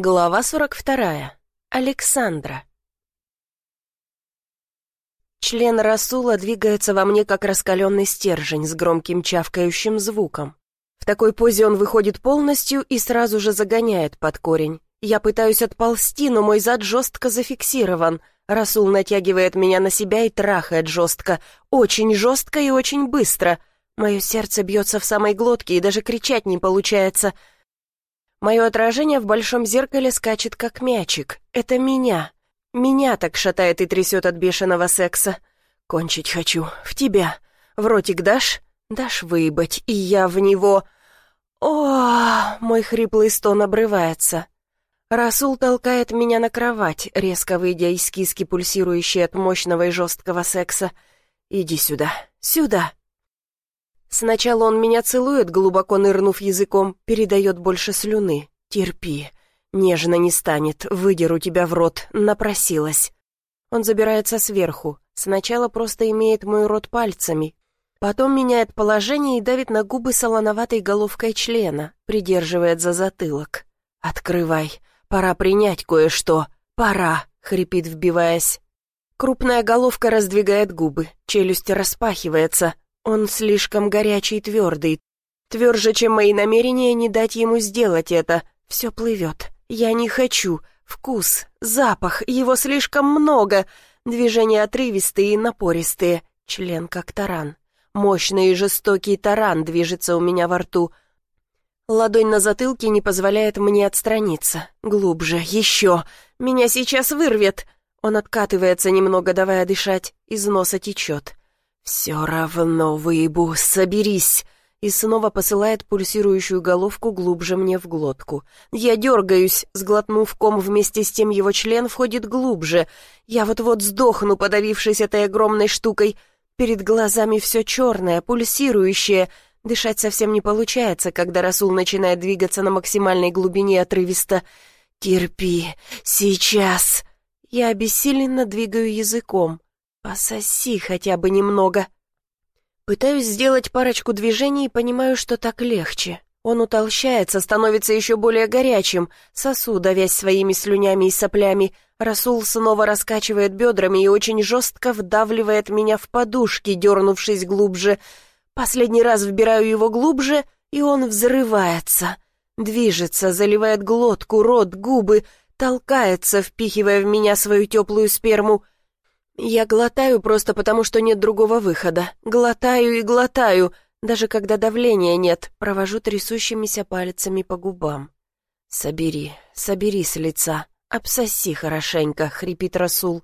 Глава 42. Александра. Член Расула двигается во мне, как раскаленный стержень с громким чавкающим звуком. В такой позе он выходит полностью и сразу же загоняет под корень. Я пытаюсь отползти, но мой зад жестко зафиксирован. Расул натягивает меня на себя и трахает жестко. Очень жестко и очень быстро. Мое сердце бьется в самой глотке, и даже кричать не получается — Мое отражение в большом зеркале скачет, как мячик. Это меня. Меня так шатает и трясет от бешеного секса. Кончить хочу. В тебя. В ротик дашь? Дашь выебать, и я в него. О, мой хриплый стон обрывается. Расул толкает меня на кровать, резко выйдя из киски, пульсирующей от мощного и жесткого секса. «Иди сюда, сюда!» Сначала он меня целует, глубоко нырнув языком, передает больше слюны. Терпи. Нежно не станет, выдеру тебя в рот, напросилась. Он забирается сверху. Сначала просто имеет мой рот пальцами. Потом меняет положение и давит на губы солоноватой головкой члена, придерживает за затылок. «Открывай. Пора принять кое-что. Пора», — хрипит, вбиваясь. Крупная головка раздвигает губы, челюсть распахивается, он слишком горячий и твердый. Тверже, чем мои намерения не дать ему сделать это. Все плывет. Я не хочу. Вкус, запах, его слишком много. Движения отрывистые и напористые. Член как таран. Мощный и жестокий таран движется у меня во рту. Ладонь на затылке не позволяет мне отстраниться. Глубже, еще. Меня сейчас вырвет. Он откатывается немного, давая дышать. Из носа течет. «Все равно, выебу, соберись!» И снова посылает пульсирующую головку глубже мне в глотку. Я дергаюсь, сглотнув ком вместе с тем его член входит глубже. Я вот-вот сдохну, подавившись этой огромной штукой. Перед глазами все черное, пульсирующее. Дышать совсем не получается, когда Расул начинает двигаться на максимальной глубине отрывисто. «Терпи, сейчас!» Я обессиленно двигаю языком. «Пососи хотя бы немного». Пытаюсь сделать парочку движений и понимаю, что так легче. Он утолщается, становится еще более горячим, сосу, давясь своими слюнями и соплями. Расул снова раскачивает бедрами и очень жестко вдавливает меня в подушки, дернувшись глубже. Последний раз вбираю его глубже, и он взрывается. Движется, заливает глотку, рот, губы, толкается, впихивая в меня свою теплую сперму — я глотаю просто потому, что нет другого выхода. Глотаю и глотаю, даже когда давления нет, провожу трясущимися пальцами по губам. «Собери, собери с лица, обсоси хорошенько», — хрипит Расул.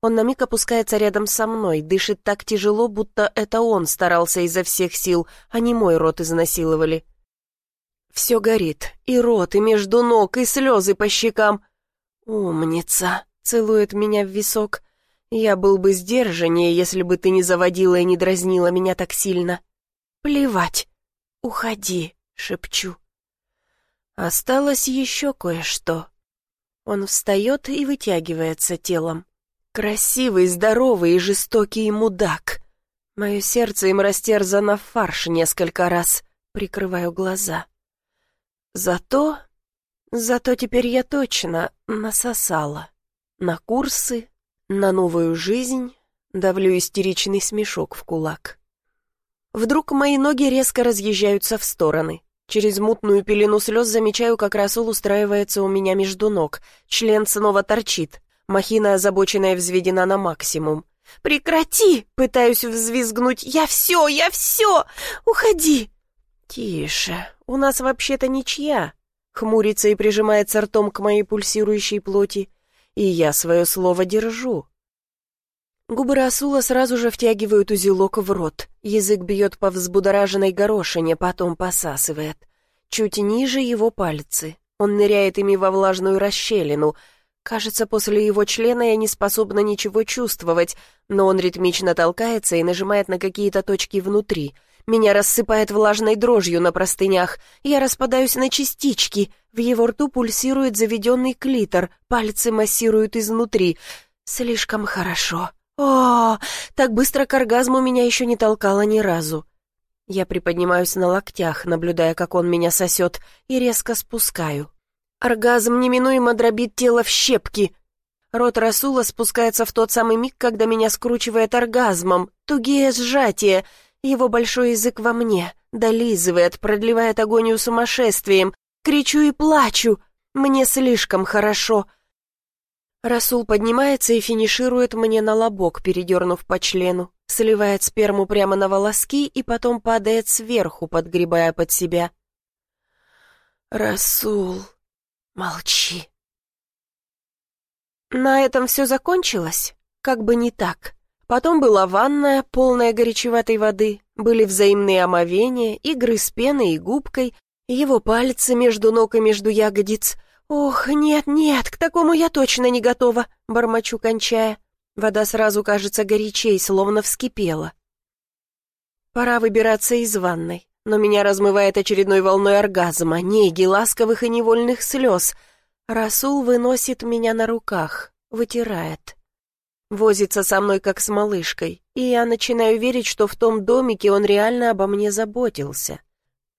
Он на миг опускается рядом со мной, дышит так тяжело, будто это он старался изо всех сил, а не мой рот изнасиловали. Все горит, и рот, и между ног, и слезы по щекам. «Умница!» — целует меня в висок — я был бы сдержаннее, если бы ты не заводила и не дразнила меня так сильно. Плевать. Уходи, шепчу. Осталось еще кое-что. Он встает и вытягивается телом. Красивый, здоровый и жестокий мудак. Мое сердце им растерзано в фарш несколько раз. Прикрываю глаза. Зато... Зато теперь я точно насосала. На курсы, на новую жизнь давлю истеричный смешок в кулак. Вдруг мои ноги резко разъезжаются в стороны. Через мутную пелену слез замечаю, как Расул устраивается у меня между ног. Член снова торчит. Махина, озабоченная, взведена на максимум. «Прекрати!» — пытаюсь взвизгнуть. «Я все! Я все! Уходи!» «Тише! У нас вообще-то ничья!» Хмурится и прижимается ртом к моей пульсирующей плоти и я свое слово держу. Губы Расула сразу же втягивают узелок в рот, язык бьет по взбудораженной горошине, потом посасывает. Чуть ниже его пальцы. Он ныряет ими во влажную расщелину. Кажется, после его члена я не способна ничего чувствовать, но он ритмично толкается и нажимает на какие-то точки внутри — меня рассыпает влажной дрожью на простынях. Я распадаюсь на частички. В его рту пульсирует заведенный клитор, пальцы массируют изнутри. Слишком хорошо. О, так быстро к оргазму меня еще не толкало ни разу. Я приподнимаюсь на локтях, наблюдая, как он меня сосет, и резко спускаю. Оргазм неминуемо дробит тело в щепки. Рот Расула спускается в тот самый миг, когда меня скручивает оргазмом. Тугие сжатия. Его большой язык во мне. Долизывает, продлевает агонию сумасшествием. Кричу и плачу. Мне слишком хорошо. Расул поднимается и финиширует мне на лобок, передернув по члену. Сливает сперму прямо на волоски и потом падает сверху, подгребая под себя. «Расул, молчи». На этом все закончилось? Как бы не так. Потом была ванная, полная горячеватой воды, были взаимные омовения, игры с пеной и губкой, его пальцы между ног и между ягодиц. «Ох, нет-нет, к такому я точно не готова», — бормочу, кончая. Вода сразу кажется горячей, словно вскипела. Пора выбираться из ванной, но меня размывает очередной волной оргазма, неги, ласковых и невольных слез. Расул выносит меня на руках, вытирает. Возится со мной, как с малышкой, и я начинаю верить, что в том домике он реально обо мне заботился.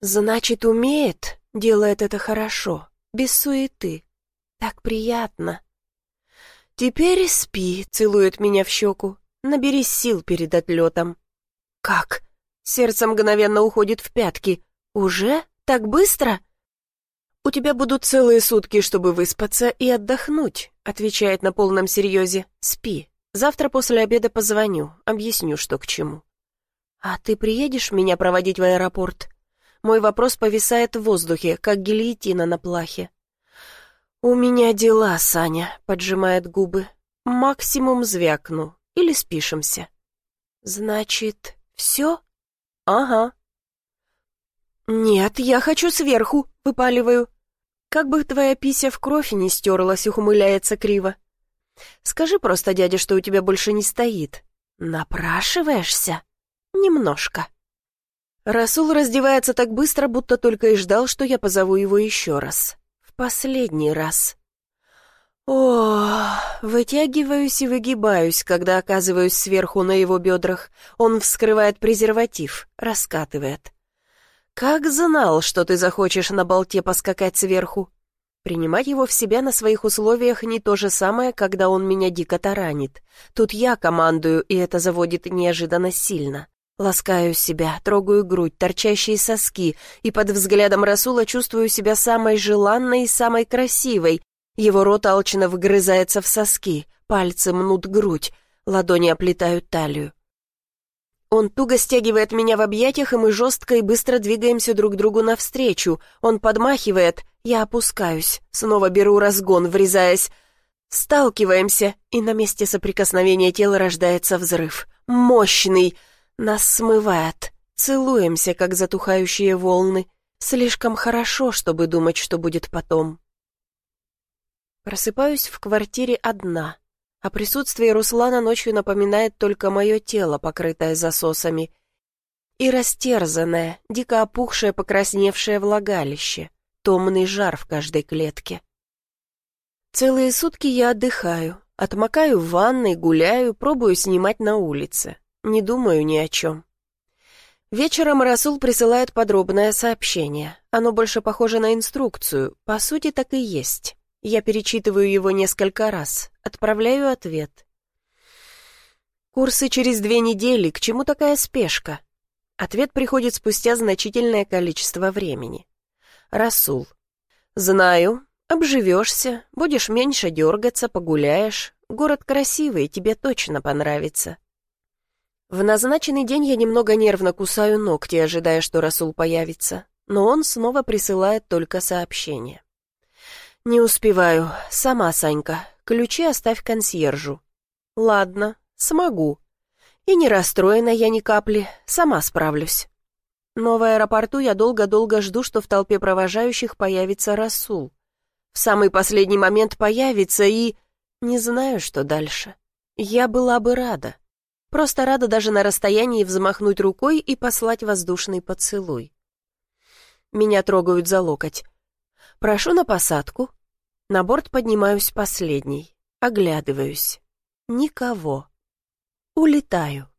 Значит, умеет, делает это хорошо, без суеты. Так приятно. «Теперь спи», — целует меня в щеку. «Наберись сил перед отлетом». «Как?» Сердце мгновенно уходит в пятки. «Уже? Так быстро?» «У тебя будут целые сутки, чтобы выспаться и отдохнуть», — отвечает на полном серьезе. «Спи. Завтра после обеда позвоню, объясню, что к чему». «А ты приедешь меня проводить в аэропорт?» Мой вопрос повисает в воздухе, как гильотина на плахе. «У меня дела, Саня», — поджимает губы. «Максимум звякну. Или спишемся». «Значит, все?» «Ага». «Нет, я хочу сверху», — выпаливаю. «Как бы твоя пися в кровь не стерлась», — ухмыляется криво. «Скажи просто, дядя, что у тебя больше не стоит». «Напрашиваешься?» «Немножко». Расул раздевается так быстро, будто только и ждал, что я позову его еще раз последний раз. О, вытягиваюсь и выгибаюсь, когда оказываюсь сверху на его бедрах. Он вскрывает презерватив, раскатывает. «Как знал, что ты захочешь на болте поскакать сверху?» Принимать его в себя на своих условиях не то же самое, когда он меня дико таранит. Тут я командую, и это заводит неожиданно сильно. Ласкаю себя, трогаю грудь, торчащие соски, и под взглядом Расула чувствую себя самой желанной и самой красивой. Его рот алчно вгрызается в соски, пальцы мнут грудь, ладони оплетают талию. Он туго стягивает меня в объятиях, и мы жестко и быстро двигаемся друг другу навстречу. Он подмахивает, я опускаюсь, снова беру разгон, врезаясь. Сталкиваемся, и на месте соприкосновения тела рождается взрыв. Мощный, нас смывает. Целуемся, как затухающие волны. Слишком хорошо, чтобы думать, что будет потом. Просыпаюсь в квартире одна. а присутствие Руслана ночью напоминает только мое тело, покрытое засосами, и растерзанное, дико опухшее, покрасневшее влагалище, томный жар в каждой клетке. Целые сутки я отдыхаю, отмокаю в ванной, гуляю, пробую снимать на улице. Не думаю ни о чем. Вечером Расул присылает подробное сообщение. Оно больше похоже на инструкцию. По сути, так и есть. Я перечитываю его несколько раз. Отправляю ответ. Курсы через две недели. К чему такая спешка? Ответ приходит спустя значительное количество времени. Расул. Знаю. Обживешься, будешь меньше дергаться, погуляешь. Город красивый, тебе точно понравится. В назначенный день я немного нервно кусаю ногти, ожидая, что Расул появится, но он снова присылает только сообщение. «Не успеваю. Сама, Санька. Ключи оставь консьержу». «Ладно, смогу. И не расстроена я ни капли, сама справлюсь». Но в аэропорту я долго-долго жду, что в толпе провожающих появится Расул. В самый последний момент появится и... Не знаю, что дальше. Я была бы рада. Просто рада даже на расстоянии взмахнуть рукой и послать воздушный поцелуй. Меня трогают за локоть. Прошу на посадку. На борт поднимаюсь последний. Оглядываюсь. Никого. Улетаю.